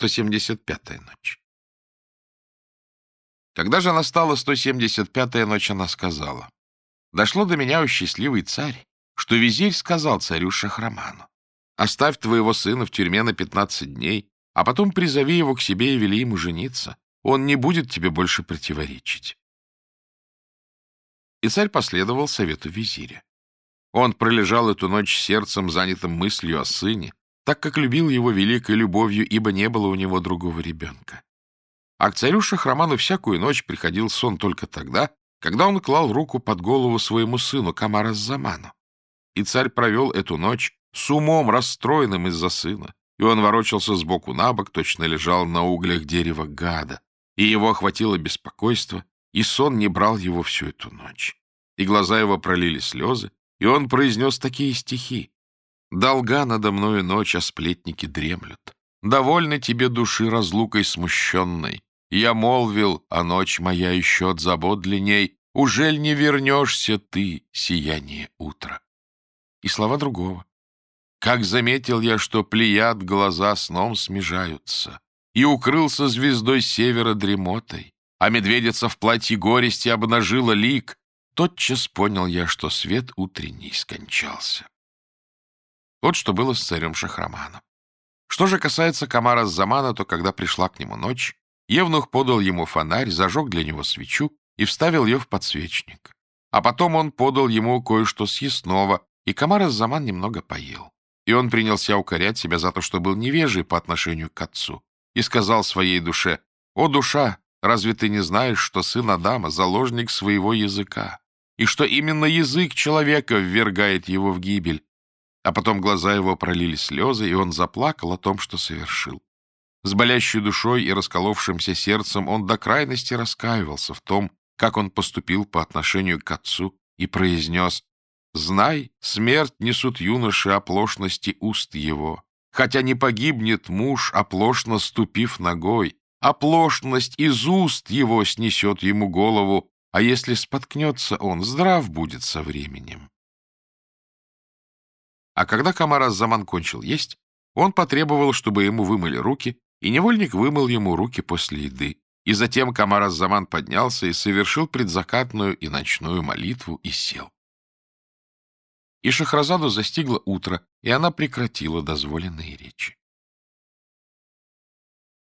175-я ночь. Когда же настала 175-я ночь, она сказала, «Дошло до меня, о счастливый царь, что визирь сказал царю Шахраману, «Оставь твоего сына в тюрьме на 15 дней, а потом призови его к себе и вели ему жениться. Он не будет тебе больше противоречить». И царь последовал совету визиря. Он пролежал эту ночь сердцем, занятым мыслью о сыне, так как любил его великой любовью, ибо не было у него другого ребенка. А к царю Шахраману всякую ночь приходил сон только тогда, когда он клал руку под голову своему сыну Камараз-Заману. И царь провел эту ночь с умом расстроенным из-за сына, и он ворочался сбоку на бок, точно лежал на углях дерева гада, и его охватило беспокойство, и сон не брал его всю эту ночь. И глаза его пролили слезы, и он произнес такие стихи. Долга надо мною ночь, а сплетники дремлют. Довольно тебе души разлукой смущенной. Я молвил, а ночь моя еще от забот длинней. Ужель не вернешься ты, сияние утра? И слова другого. Как заметил я, что плеяд глаза сном смежаются, И укрылся звездой севера дремотой, А медведица в платье горести обнажила лик, Тотчас понял я, что свет утренний скончался. Вот что было с царем Шахраманом. Что же касается Камара Замана, то когда пришла к нему ночь, Евнух подал ему фонарь, зажег для него свечу и вставил ее в подсвечник. А потом он подал ему кое-что съестного, и Камар Заман немного поел. И он принялся укорять себя за то, что был невежий по отношению к отцу, и сказал своей душе, «О, душа, разве ты не знаешь, что сын Адама — заложник своего языка, и что именно язык человека ввергает его в гибель, а потом глаза его пролили слезы, и он заплакал о том, что совершил. С болящей душой и расколовшимся сердцем он до крайности раскаивался в том, как он поступил по отношению к отцу, и произнес «Знай, смерть несут юноши оплошности уст его, хотя не погибнет муж, оплошно ступив ногой, оплошность из уст его снесет ему голову, а если споткнется он, здрав будет со временем». А когда Камар Заман кончил есть, он потребовал, чтобы ему вымыли руки, и невольник вымыл ему руки после еды. И затем Камар Заман поднялся и совершил предзакатную и ночную молитву и сел. И Шахразаду застигло утро, и она прекратила дозволенные речи.